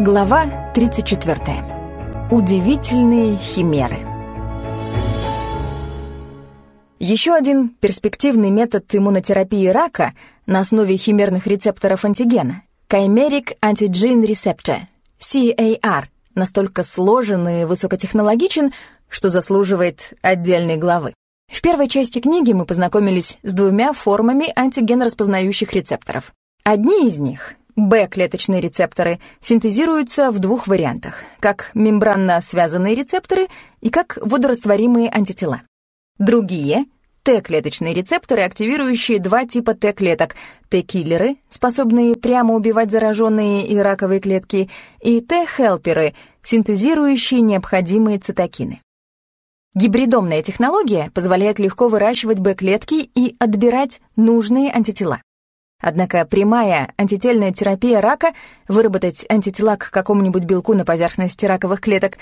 Глава 34. Удивительные химеры. Еще один перспективный метод иммунотерапии рака на основе химерных рецепторов антигена — Chimeric Antigen Receptor, CAR, настолько сложен и высокотехнологичен, что заслуживает отдельной главы. В первой части книги мы познакомились с двумя формами антиген-распознающих рецепторов. Одни из них Б-клеточные рецепторы синтезируются в двух вариантах, как мембранно связанные рецепторы и как водорастворимые антитела. Другие — Т-клеточные рецепторы, активирующие два типа Т-клеток — Т-киллеры, способные прямо убивать зараженные и раковые клетки, и Т-хелперы, синтезирующие необходимые цитокины. Гибридомная технология позволяет легко выращивать Б-клетки и отбирать нужные антитела. Однако прямая антительная терапия рака, выработать антитела к какому-нибудь белку на поверхности раковых клеток,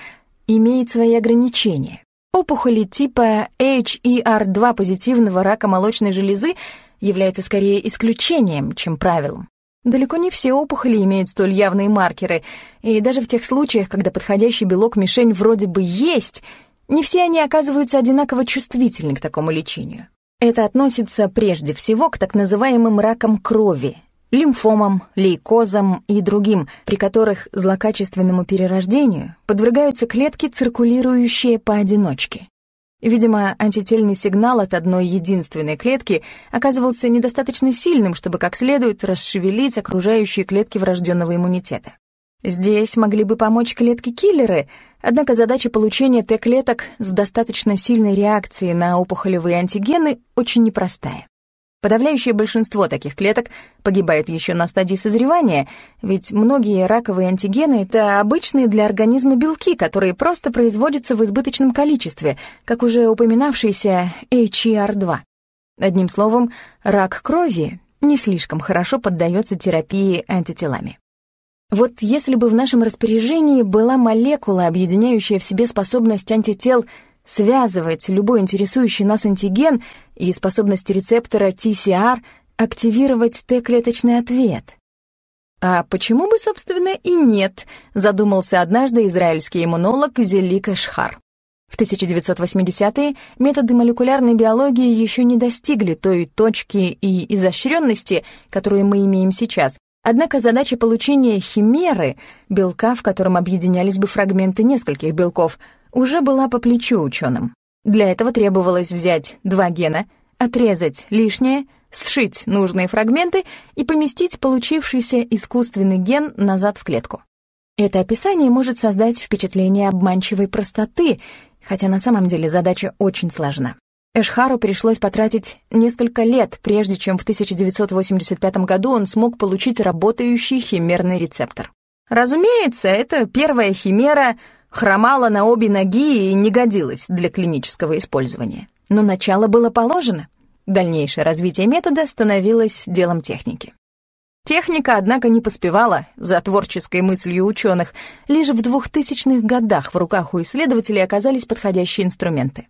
имеет свои ограничения. Опухоли типа HER2 позитивного рака молочной железы являются скорее исключением, чем правилом. Далеко не все опухоли имеют столь явные маркеры, и даже в тех случаях, когда подходящий белок-мишень вроде бы есть, не все они оказываются одинаково чувствительны к такому лечению. Это относится прежде всего к так называемым ракам крови, лимфомам, лейкозам и другим, при которых злокачественному перерождению подвергаются клетки, циркулирующие поодиночке. Видимо, антительный сигнал от одной единственной клетки оказывался недостаточно сильным, чтобы как следует расшевелить окружающие клетки врожденного иммунитета. Здесь могли бы помочь клетки-киллеры, однако задача получения Т-клеток с достаточно сильной реакцией на опухолевые антигены очень непростая. Подавляющее большинство таких клеток погибает еще на стадии созревания, ведь многие раковые антигены — это обычные для организма белки, которые просто производятся в избыточном количестве, как уже упоминавшийся HER2. Одним словом, рак крови не слишком хорошо поддается терапии антителами. Вот если бы в нашем распоряжении была молекула, объединяющая в себе способность антител связывать любой интересующий нас антиген и способность рецептора TCR активировать Т-клеточный ответ. А почему бы, собственно, и нет, задумался однажды израильский иммунолог Зелика Шхар. В 1980-е методы молекулярной биологии еще не достигли той точки и изощренности, которую мы имеем сейчас, Однако задача получения химеры, белка, в котором объединялись бы фрагменты нескольких белков, уже была по плечу ученым. Для этого требовалось взять два гена, отрезать лишнее, сшить нужные фрагменты и поместить получившийся искусственный ген назад в клетку. Это описание может создать впечатление обманчивой простоты, хотя на самом деле задача очень сложна. Эшхару пришлось потратить несколько лет, прежде чем в 1985 году он смог получить работающий химерный рецептор. Разумеется, эта первая химера хромала на обе ноги и не годилась для клинического использования. Но начало было положено. Дальнейшее развитие метода становилось делом техники. Техника, однако, не поспевала за творческой мыслью ученых. Лишь в 2000-х годах в руках у исследователей оказались подходящие инструменты.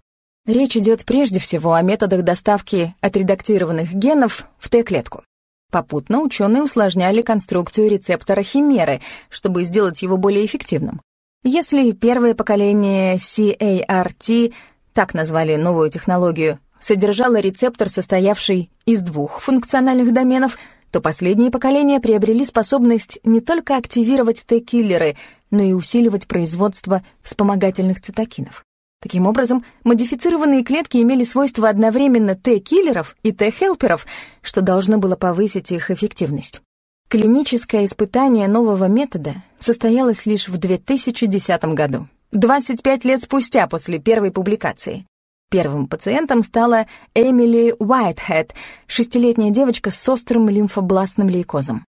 Речь идет прежде всего о методах доставки отредактированных генов в Т-клетку. Попутно ученые усложняли конструкцию рецептора химеры, чтобы сделать его более эффективным. Если первое поколение CART, так назвали новую технологию, содержало рецептор, состоявший из двух функциональных доменов, то последние поколения приобрели способность не только активировать Т-киллеры, но и усиливать производство вспомогательных цитокинов. Таким образом, модифицированные клетки имели свойства одновременно Т-киллеров и Т-хелперов, что должно было повысить их эффективность. Клиническое испытание нового метода состоялось лишь в 2010 году, 25 лет спустя после первой публикации. Первым пациентом стала Эмили Уайтхед, шестилетняя девочка с острым лимфобластным лейкозом.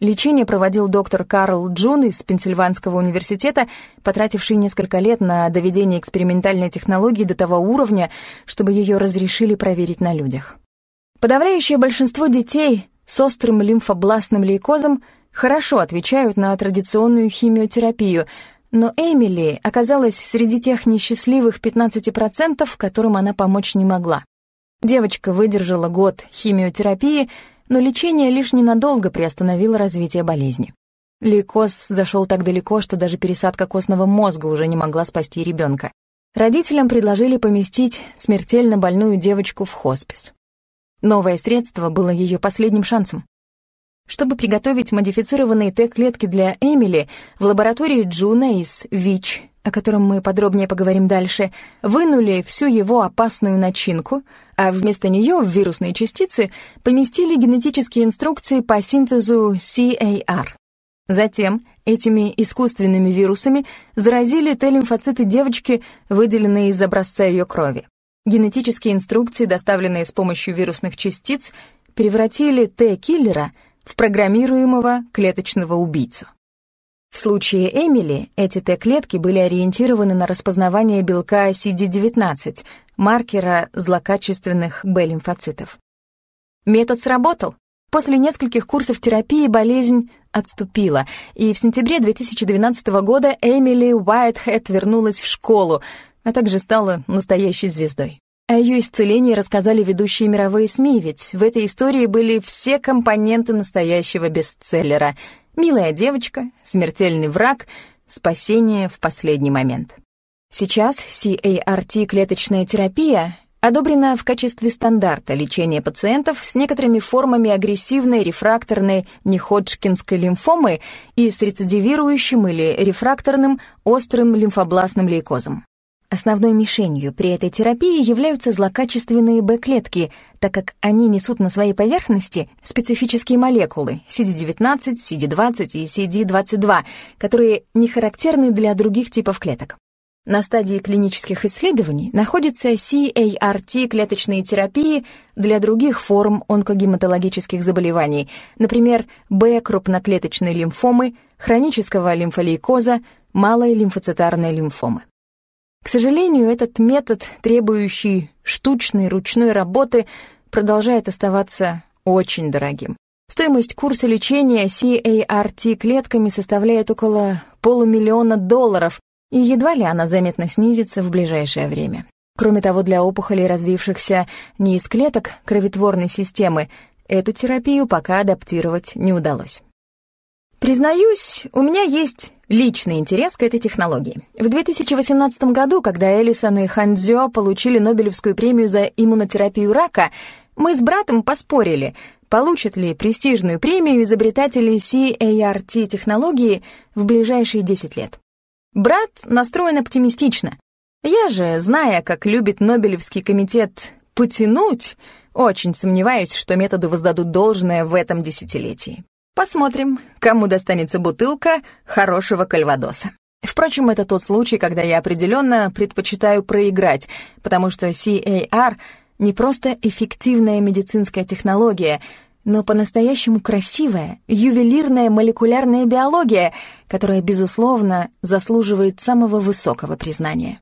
Лечение проводил доктор Карл Джун из Пенсильванского университета, потративший несколько лет на доведение экспериментальной технологии до того уровня, чтобы ее разрешили проверить на людях. Подавляющее большинство детей с острым лимфобластным лейкозом хорошо отвечают на традиционную химиотерапию, но Эмили оказалась среди тех несчастливых 15%, которым она помочь не могла. Девочка выдержала год химиотерапии, но лечение лишь ненадолго приостановило развитие болезни. Лейкоз зашел так далеко, что даже пересадка костного мозга уже не могла спасти ребенка. Родителям предложили поместить смертельно больную девочку в хоспис. Новое средство было ее последним шансом. Чтобы приготовить модифицированные Т-клетки для Эмили, в лаборатории Джуна из ВИЧ, о котором мы подробнее поговорим дальше, вынули всю его опасную начинку, а вместо нее в вирусные частицы поместили генетические инструкции по синтезу CAR. Затем этими искусственными вирусами заразили Т-лимфоциты девочки, выделенные из образца ее крови. Генетические инструкции, доставленные с помощью вирусных частиц, превратили Т-киллера — в программируемого клеточного убийцу. В случае Эмили эти Т-клетки были ориентированы на распознавание белка CD19, маркера злокачественных Б-лимфоцитов. Метод сработал. После нескольких курсов терапии болезнь отступила, и в сентябре 2012 года Эмили Уайтхед вернулась в школу, а также стала настоящей звездой. О ее исцелении рассказали ведущие мировые СМИ, ведь в этой истории были все компоненты настоящего бестселлера. Милая девочка, смертельный враг, спасение в последний момент. Сейчас CART-клеточная терапия одобрена в качестве стандарта лечения пациентов с некоторыми формами агрессивной рефракторной неходжкинской лимфомы и с рецидивирующим или рефракторным острым лимфобластным лейкозом. Основной мишенью при этой терапии являются злокачественные Б-клетки, так как они несут на своей поверхности специфические молекулы CD19, CD20 и CD22, которые не характерны для других типов клеток. На стадии клинических исследований находятся CART-клеточные терапии для других форм онкогематологических заболеваний, например, Б-крупноклеточной лимфомы, хронического лимфолейкоза, малой лимфоцитарной лимфомы. К сожалению, этот метод, требующий штучной ручной работы, продолжает оставаться очень дорогим. Стоимость курса лечения CART-клетками составляет около полумиллиона долларов, и едва ли она заметно снизится в ближайшее время. Кроме того, для опухолей, развившихся не из клеток кроветворной системы, эту терапию пока адаптировать не удалось. Признаюсь, у меня есть личный интерес к этой технологии. В 2018 году, когда Элисон и Ханзё получили Нобелевскую премию за иммунотерапию рака, мы с братом поспорили, получат ли престижную премию изобретатели CART-технологии в ближайшие 10 лет. Брат настроен оптимистично. Я же, зная, как любит Нобелевский комитет потянуть, очень сомневаюсь, что методу воздадут должное в этом десятилетии. Посмотрим, кому достанется бутылка хорошего кальвадоса. Впрочем, это тот случай, когда я определенно предпочитаю проиграть, потому что CAR — не просто эффективная медицинская технология, но по-настоящему красивая, ювелирная молекулярная биология, которая, безусловно, заслуживает самого высокого признания.